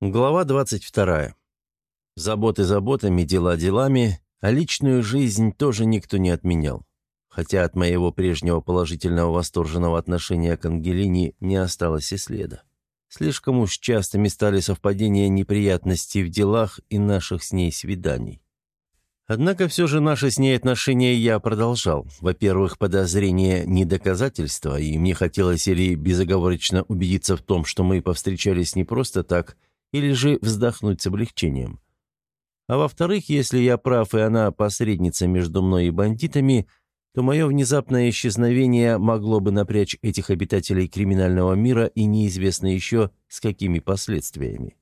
Глава 22. Заботы заботами, дела делами, а личную жизнь тоже никто не отменял. Хотя от моего прежнего положительного восторженного отношения к Ангелине не осталось и следа. Слишком уж частыми стали совпадения неприятностей в делах и наших с ней свиданий. Однако все же наши с ней отношения я продолжал. Во-первых, подозрение не доказательство, и мне хотелось или безоговорочно убедиться в том, что мы повстречались не просто так – или же вздохнуть с облегчением. А во-вторых, если я прав, и она посредница между мной и бандитами, то мое внезапное исчезновение могло бы напрячь этих обитателей криминального мира и неизвестно еще с какими последствиями.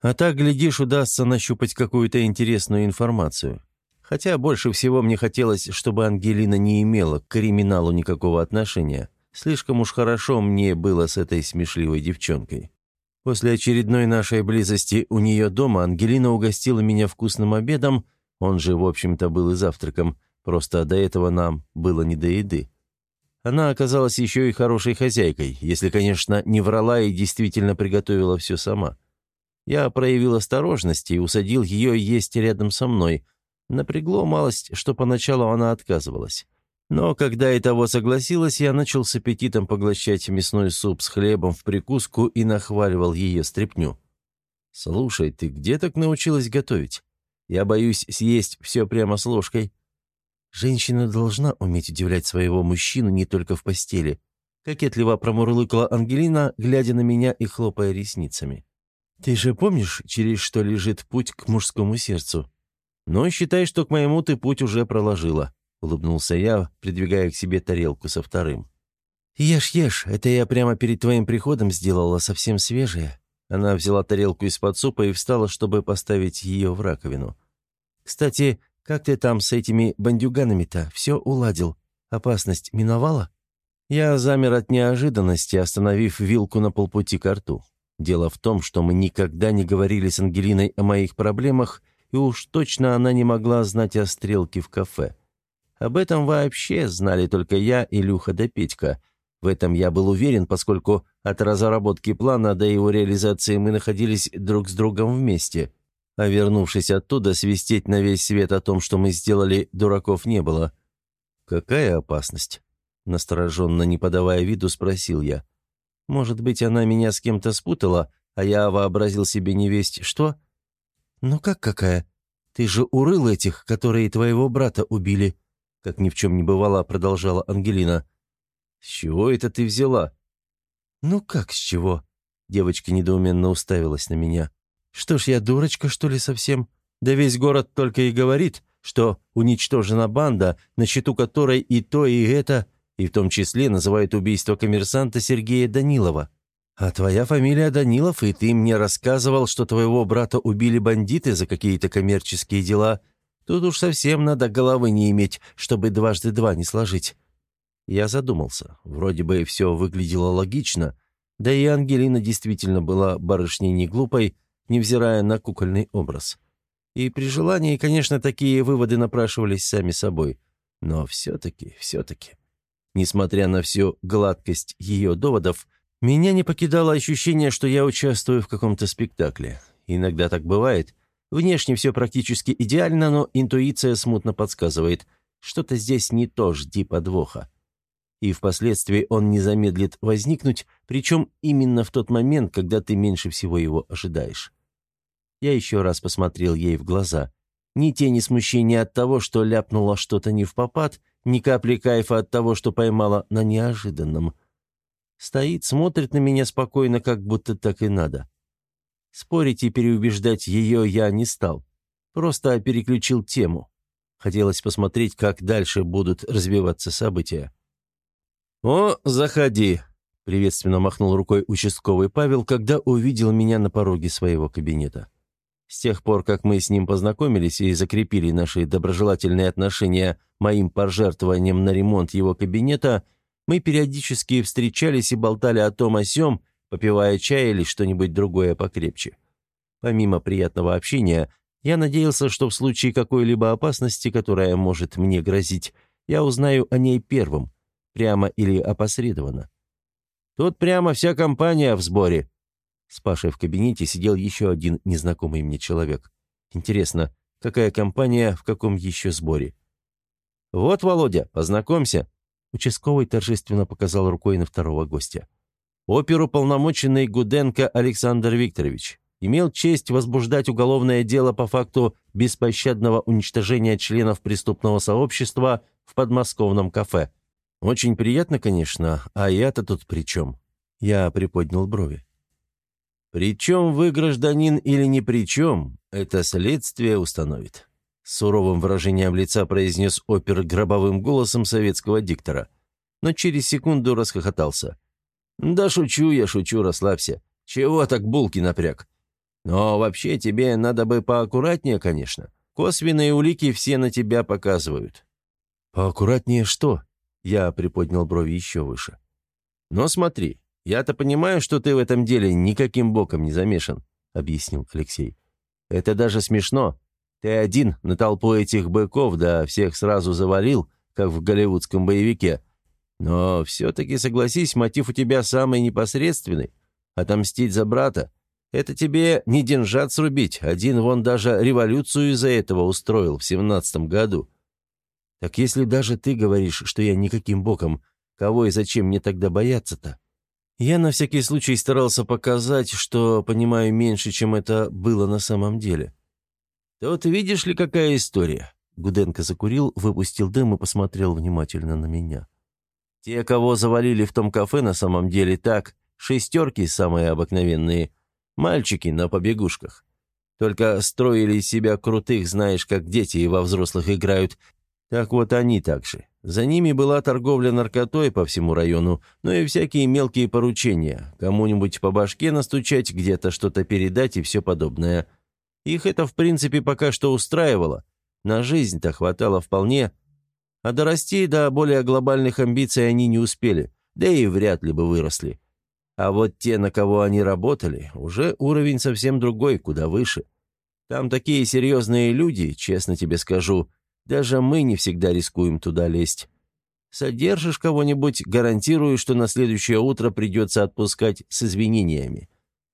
А так, глядишь, удастся нащупать какую-то интересную информацию. Хотя больше всего мне хотелось, чтобы Ангелина не имела к криминалу никакого отношения. Слишком уж хорошо мне было с этой смешливой девчонкой. После очередной нашей близости у нее дома Ангелина угостила меня вкусным обедом, он же, в общем-то, был и завтраком, просто до этого нам было не до еды. Она оказалась еще и хорошей хозяйкой, если, конечно, не врала и действительно приготовила все сама. Я проявил осторожность и усадил ее есть рядом со мной. Напрягло малость, что поначалу она отказывалась. Но когда и того согласилась, я начал с аппетитом поглощать мясной суп с хлебом в прикуску и нахваливал ее стряпню. «Слушай, ты где так научилась готовить? Я боюсь съесть все прямо с ложкой». «Женщина должна уметь удивлять своего мужчину не только в постели», кокетливо промурлыкала Ангелина, глядя на меня и хлопая ресницами. «Ты же помнишь, через что лежит путь к мужскому сердцу? Но считай, что к моему ты путь уже проложила». — улыбнулся я, придвигая к себе тарелку со вторым. «Ешь, ешь, это я прямо перед твоим приходом сделала, совсем свежее». Она взяла тарелку из-под супа и встала, чтобы поставить ее в раковину. «Кстати, как ты там с этими бандюганами-то? Все уладил? Опасность миновала?» Я замер от неожиданности, остановив вилку на полпути к рту. Дело в том, что мы никогда не говорили с Ангелиной о моих проблемах, и уж точно она не могла знать о стрелке в кафе. Об этом вообще знали только я, Илюха да Петька. В этом я был уверен, поскольку от разработки плана до его реализации мы находились друг с другом вместе. А вернувшись оттуда, свистеть на весь свет о том, что мы сделали, дураков не было. «Какая опасность?» Настороженно, не подавая виду, спросил я. «Может быть, она меня с кем-то спутала, а я вообразил себе невесть что?» «Ну как какая? Ты же урыл этих, которые твоего брата убили», как ни в чем не бывало, продолжала Ангелина. «С чего это ты взяла?» «Ну как с чего?» Девочка недоуменно уставилась на меня. «Что ж, я дурочка, что ли, совсем? Да весь город только и говорит, что уничтожена банда, на счету которой и то, и это, и в том числе называют убийство коммерсанта Сергея Данилова. А твоя фамилия Данилов, и ты мне рассказывал, что твоего брата убили бандиты за какие-то коммерческие дела, Тут уж совсем надо головы не иметь, чтобы дважды два не сложить. Я задумался. Вроде бы все выглядело логично, да и Ангелина действительно была барышней не глупой, невзирая на кукольный образ. И при желании, конечно, такие выводы напрашивались сами собой. Но все-таки, все-таки. Несмотря на всю гладкость ее доводов, меня не покидало ощущение, что я участвую в каком-то спектакле. Иногда так бывает, Внешне все практически идеально, но интуиция смутно подсказывает, что-то здесь не то, жди подвоха. И впоследствии он не замедлит возникнуть, причем именно в тот момент, когда ты меньше всего его ожидаешь. Я еще раз посмотрел ей в глаза. Ни тени смущения от того, что ляпнула что-то не в попад, ни капли кайфа от того, что поймала на неожиданном. Стоит, смотрит на меня спокойно, как будто так и надо. Спорить и переубеждать ее я не стал. Просто переключил тему. Хотелось посмотреть, как дальше будут развиваться события. «О, заходи!» — приветственно махнул рукой участковый Павел, когда увидел меня на пороге своего кабинета. С тех пор, как мы с ним познакомились и закрепили наши доброжелательные отношения моим пожертвованием на ремонт его кабинета, мы периодически встречались и болтали о том о сём, попивая чай или что-нибудь другое покрепче. Помимо приятного общения, я надеялся, что в случае какой-либо опасности, которая может мне грозить, я узнаю о ней первым, прямо или опосредованно. Тут прямо вся компания в сборе. С Пашей в кабинете сидел еще один незнакомый мне человек. Интересно, какая компания, в каком еще сборе? «Вот, Володя, познакомься!» Участковый торжественно показал рукой на второго гостя. Оперуполномоченный Гуденко Александр Викторович имел честь возбуждать уголовное дело по факту беспощадного уничтожения членов преступного сообщества в подмосковном кафе. Очень приятно, конечно, а я-то тут при чем? Я приподнял брови. «Причем вы гражданин или ни при чем, это следствие установит», с суровым выражением лица произнес опер гробовым голосом советского диктора. Но через секунду расхохотался. «Да шучу я, шучу, расслабься. Чего так булки напряг? Но вообще тебе надо бы поаккуратнее, конечно. Косвенные улики все на тебя показывают». «Поаккуратнее что?» Я приподнял брови еще выше. «Но смотри, я-то понимаю, что ты в этом деле никаким боком не замешан», — объяснил Алексей. «Это даже смешно. Ты один на толпу этих быков, да всех сразу завалил, как в голливудском боевике. Но все-таки, согласись, мотив у тебя самый непосредственный — отомстить за брата. Это тебе не деньжат срубить, один вон даже революцию из-за этого устроил в семнадцатом году. Так если даже ты говоришь, что я никаким боком, кого и зачем мне тогда бояться-то? Я на всякий случай старался показать, что понимаю меньше, чем это было на самом деле. «Тут видишь ли, какая история?» Гуденко закурил, выпустил дым и посмотрел внимательно на меня. «Те, кого завалили в том кафе, на самом деле так, шестерки самые обыкновенные, мальчики на побегушках. Только строили себя крутых, знаешь, как дети и во взрослых играют, так вот они также. За ними была торговля наркотой по всему району, но и всякие мелкие поручения. Кому-нибудь по башке настучать, где-то что-то передать и все подобное. Их это, в принципе, пока что устраивало. На жизнь-то хватало вполне. А дорасти до более глобальных амбиций они не успели, да и вряд ли бы выросли. А вот те, на кого они работали, уже уровень совсем другой, куда выше. Там такие серьезные люди, честно тебе скажу, даже мы не всегда рискуем туда лезть. Содержишь кого-нибудь, гарантирую, что на следующее утро придется отпускать с извинениями.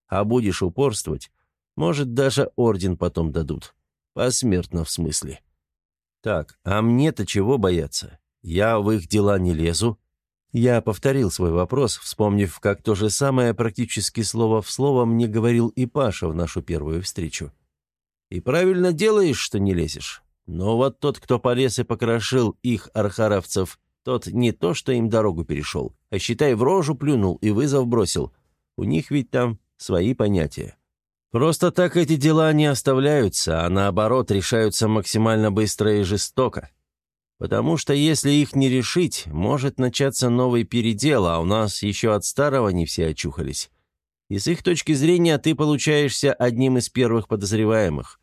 А будешь упорствовать, может, даже орден потом дадут. Посмертно в смысле. Так, а мне-то чего бояться? Я в их дела не лезу. Я повторил свой вопрос, вспомнив, как то же самое практически слово в слово мне говорил и Паша в нашу первую встречу. И правильно делаешь, что не лезешь. Но вот тот, кто полез и покрошил их, архаровцев, тот не то, что им дорогу перешел, а, считай, в рожу плюнул и вызов бросил. У них ведь там свои понятия. Просто так эти дела не оставляются, а наоборот решаются максимально быстро и жестоко. Потому что если их не решить, может начаться новый передел, а у нас еще от старого не все очухались. И с их точки зрения ты получаешься одним из первых подозреваемых.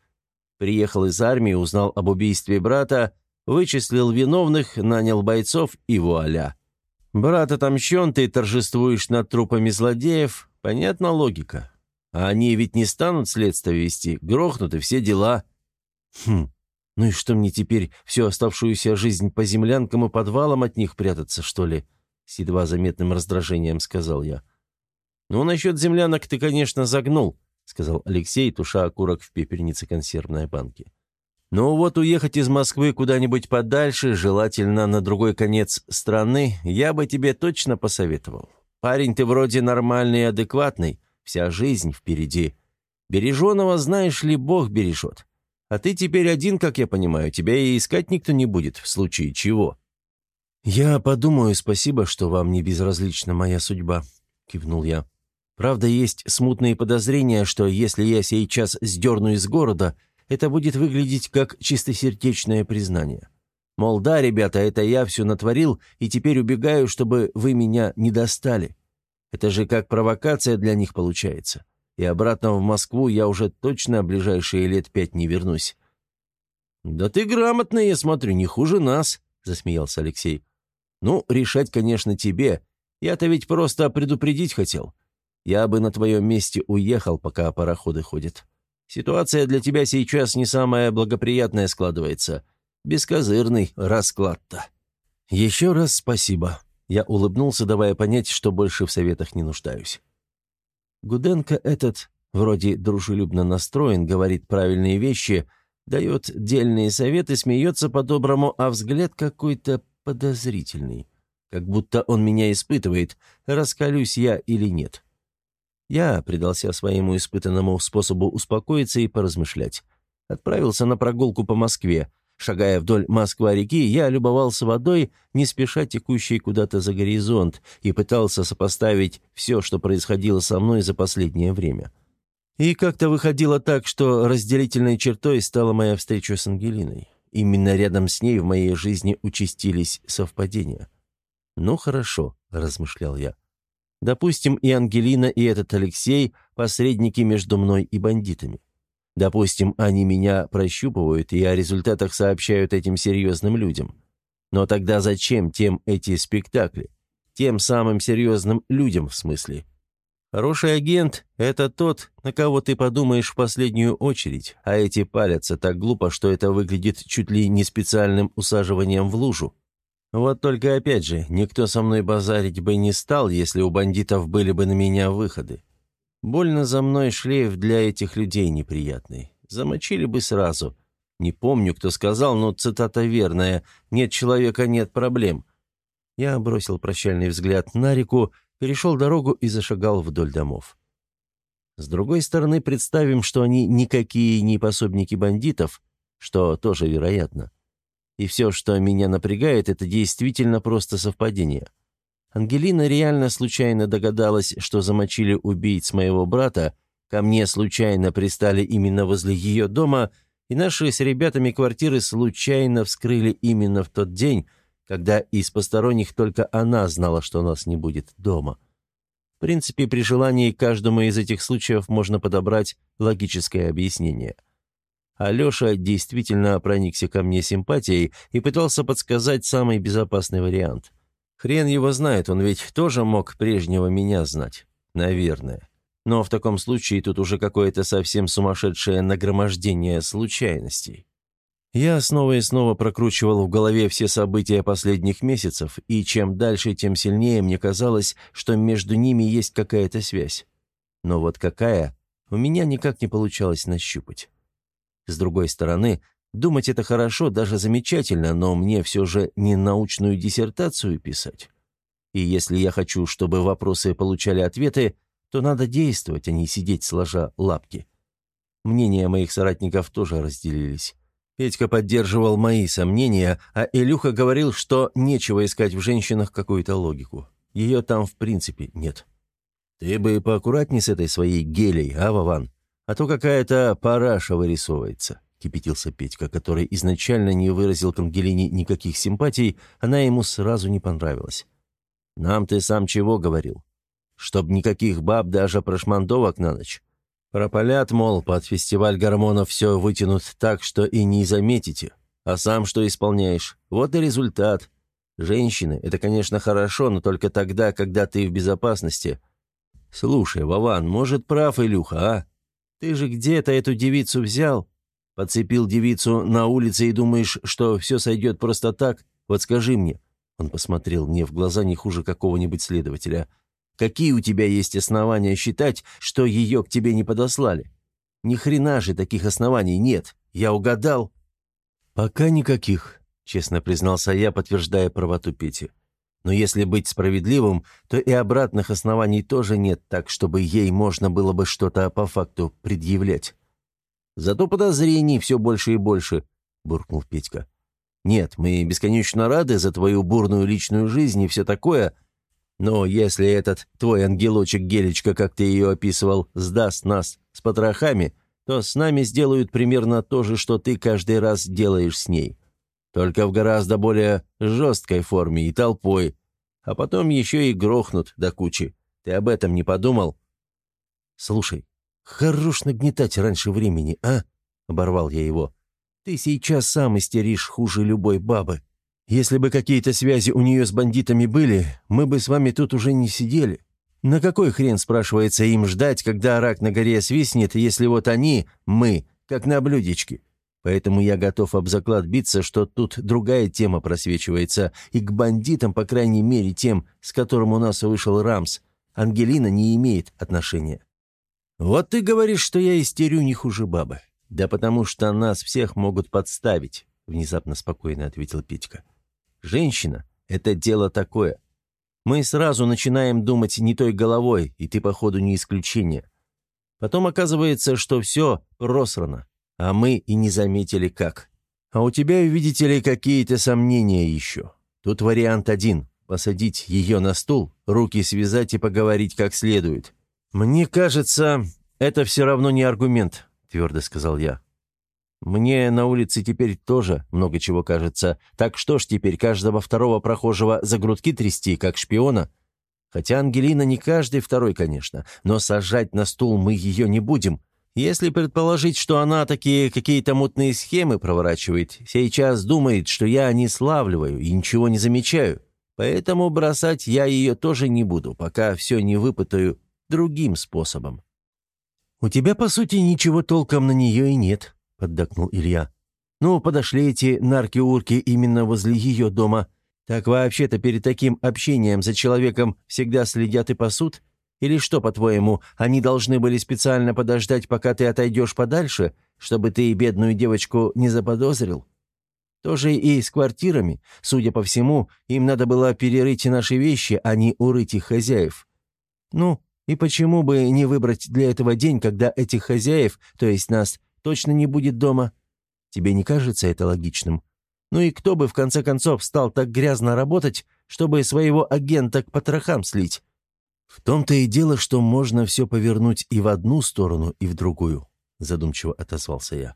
Приехал из армии, узнал об убийстве брата, вычислил виновных, нанял бойцов и вуаля. Брат отомщен, ты торжествуешь над трупами злодеев. Понятна логика. А они ведь не станут следствие вести, грохнут и все дела. Хм, ну и что мне теперь, всю оставшуюся жизнь по землянкам и подвалам от них прятаться, что ли? С едва заметным раздражением сказал я. Ну, насчет землянок ты, конечно, загнул. — сказал Алексей, туша окурок в пепельнице консервной банки. «Ну вот уехать из Москвы куда-нибудь подальше, желательно на другой конец страны, я бы тебе точно посоветовал. Парень ты вроде нормальный и адекватный, вся жизнь впереди. Береженого, знаешь ли, Бог бережет. А ты теперь один, как я понимаю, тебя и искать никто не будет, в случае чего». «Я подумаю, спасибо, что вам не безразлична моя судьба», — кивнул я. Правда, есть смутные подозрения, что если я сейчас сдерну из города, это будет выглядеть как чистосердечное признание. Мол, да, ребята, это я все натворил, и теперь убегаю, чтобы вы меня не достали. Это же как провокация для них получается. И обратно в Москву я уже точно ближайшие лет пять не вернусь. «Да ты грамотный, я смотрю, не хуже нас», — засмеялся Алексей. «Ну, решать, конечно, тебе. Я-то ведь просто предупредить хотел. Я бы на твоем месте уехал, пока пароходы ходят. Ситуация для тебя сейчас не самая благоприятная складывается. Бескозырный расклад-то». «Еще раз спасибо». Я улыбнулся, давая понять, что больше в советах не нуждаюсь. Гуденко этот, вроде дружелюбно настроен, говорит правильные вещи, дает дельные советы, смеется по-доброму, а взгляд какой-то подозрительный. Как будто он меня испытывает, раскалюсь я или нет. Я предался своему испытанному способу успокоиться и поразмышлять. Отправился на прогулку по Москве. Шагая вдоль Москва-реки, я любовался водой, не спеша текущей куда-то за горизонт, и пытался сопоставить все, что происходило со мной за последнее время. И как-то выходило так, что разделительной чертой стала моя встреча с Ангелиной. Именно рядом с ней в моей жизни участились совпадения. «Ну хорошо», — размышлял я. Допустим, и Ангелина, и этот Алексей – посредники между мной и бандитами. Допустим, они меня прощупывают и о результатах сообщают этим серьезным людям. Но тогда зачем тем эти спектакли? Тем самым серьезным людям, в смысле. Хороший агент – это тот, на кого ты подумаешь в последнюю очередь, а эти палятся так глупо, что это выглядит чуть ли не специальным усаживанием в лужу. Вот только опять же, никто со мной базарить бы не стал, если у бандитов были бы на меня выходы. Больно за мной шлейф для этих людей неприятный. Замочили бы сразу. Не помню, кто сказал, но цитата верная. «Нет человека, нет проблем». Я бросил прощальный взгляд на реку, перешел дорогу и зашагал вдоль домов. С другой стороны, представим, что они никакие не пособники бандитов, что тоже вероятно. И все, что меня напрягает, это действительно просто совпадение. Ангелина реально случайно догадалась, что замочили убийц моего брата, ко мне случайно пристали именно возле ее дома, и наши с ребятами квартиры случайно вскрыли именно в тот день, когда из посторонних только она знала, что нас не будет дома. В принципе, при желании каждому из этих случаев можно подобрать логическое объяснение – Алеша действительно проникся ко мне симпатией и пытался подсказать самый безопасный вариант. Хрен его знает, он ведь тоже мог прежнего меня знать. Наверное. Но в таком случае тут уже какое-то совсем сумасшедшее нагромождение случайностей. Я снова и снова прокручивал в голове все события последних месяцев, и чем дальше, тем сильнее мне казалось, что между ними есть какая-то связь. Но вот какая, у меня никак не получалось нащупать. С другой стороны, думать это хорошо, даже замечательно, но мне все же не научную диссертацию писать. И если я хочу, чтобы вопросы получали ответы, то надо действовать, а не сидеть сложа лапки. Мнения моих соратников тоже разделились. Петька поддерживал мои сомнения, а Илюха говорил, что нечего искать в женщинах какую-то логику. Ее там в принципе нет. «Ты бы поаккуратней с этой своей гелей, а, Вован?» А то какая-то параша вырисовывается», — кипятился Петька, который изначально не выразил к Ангелине никаких симпатий, она ему сразу не понравилась. «Нам ты сам чего говорил? Чтоб никаких баб даже прошмандовок на ночь. Пропалят, мол, под фестиваль гормонов все вытянут так, что и не заметите. А сам что исполняешь? Вот и результат. Женщины — это, конечно, хорошо, но только тогда, когда ты в безопасности. Слушай, Вован, может, прав Илюха, а? Ты же где-то эту девицу взял? Подцепил девицу на улице и думаешь, что все сойдет просто так? Вот скажи мне». Он посмотрел мне в глаза не хуже какого-нибудь следователя. «Какие у тебя есть основания считать, что ее к тебе не подослали? Ни хрена же таких оснований нет. Я угадал». «Пока никаких», — честно признался я, подтверждая правоту Пети. Но если быть справедливым, то и обратных оснований тоже нет, так чтобы ей можно было бы что-то по факту предъявлять. Зато подозрений все больше и больше, — буркнул Петька. Нет, мы бесконечно рады за твою бурную личную жизнь и все такое, но если этот твой ангелочек-гелечка, как ты ее описывал, сдаст нас с потрохами, то с нами сделают примерно то же, что ты каждый раз делаешь с ней. Только в гораздо более жесткой форме и толпой. А потом еще и грохнут до кучи. Ты об этом не подумал?» «Слушай, хорош нагнетать раньше времени, а?» — оборвал я его. «Ты сейчас сам истеришь хуже любой бабы. Если бы какие-то связи у нее с бандитами были, мы бы с вами тут уже не сидели. На какой хрен, спрашивается, им ждать, когда рак на горе свистнет, если вот они, мы, как на блюдечке?» Поэтому я готов об заклад биться, что тут другая тема просвечивается, и к бандитам, по крайней мере, тем, с которым у нас вышел Рамс, Ангелина не имеет отношения. «Вот ты говоришь, что я истерю не хуже бабы. Да потому что нас всех могут подставить», — внезапно спокойно ответил Петька. «Женщина — это дело такое. Мы сразу начинаем думать не той головой, и ты, походу, не исключение. Потом оказывается, что все просрано, а мы и не заметили как. А у тебя, видите ли, какие-то сомнения еще. Тут вариант один — посадить ее на стул, руки связать и поговорить как следует. Мне кажется, это все равно не аргумент, твердо сказал я. Мне на улице теперь тоже много чего кажется. Так что ж теперь каждого второго прохожего за грудки трясти, как шпиона? Хотя Ангелина не каждый второй, конечно, но сажать на стул мы ее не будем. Если предположить, что она такие какие-то мутные схемы проворачивает, сейчас думает, что я не славливаю и ничего не замечаю. Поэтому бросать я ее тоже не буду, пока все не выпытаю другим способом. «У тебя, по сути, ничего толком на нее и нет», — поддакнул Илья. «Ну, подошли эти нарки-урки именно возле ее дома. Так вообще-то перед таким общением за человеком всегда следят и пасут? Или что, по-твоему, они должны были специально подождать, пока ты отойдешь подальше, чтобы ты и бедную девочку не заподозрил? Тоже и с квартирами. Судя по всему, им надо было перерыть наши вещи, а не урыть их хозяев. Ну, и почему бы не выбрать для этого день, когда этих хозяев, то есть нас, точно не будет дома? Тебе не кажется это логичным? Ну и кто бы в конце концов стал так грязно работать, чтобы своего агента к потрохам слить? «В том-то и дело, что можно все повернуть и в одну сторону, и в другую», — задумчиво отозвался я.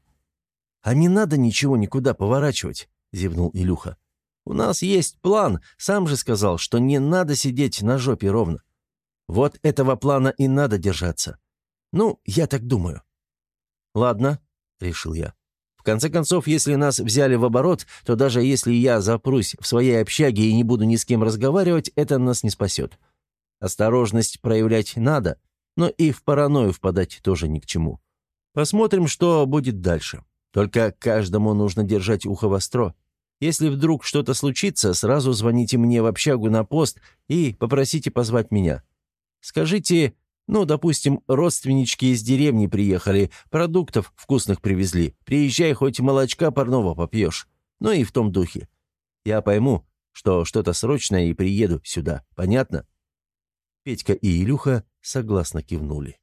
«А не надо ничего никуда поворачивать», — зевнул Илюха. «У нас есть план. Сам же сказал, что не надо сидеть на жопе ровно. Вот этого плана и надо держаться. Ну, я так думаю». «Ладно», — решил я. «В конце концов, если нас взяли в оборот, то даже если я запрусь в своей общаге и не буду ни с кем разговаривать, это нас не спасет. Осторожность проявлять надо, но и в паранойю впадать тоже ни к чему. Посмотрим, что будет дальше. Только каждому нужно держать ухо востро. Если вдруг что-то случится, сразу звоните мне в общагу на пост и попросите позвать меня. Скажите, ну, допустим, родственнички из деревни приехали, продуктов вкусных привезли. Приезжай, хоть молочка парного попьешь. Ну и в том духе. Я пойму, что что-то срочное и приеду сюда. Понятно?» Петька и Илюха согласно кивнули.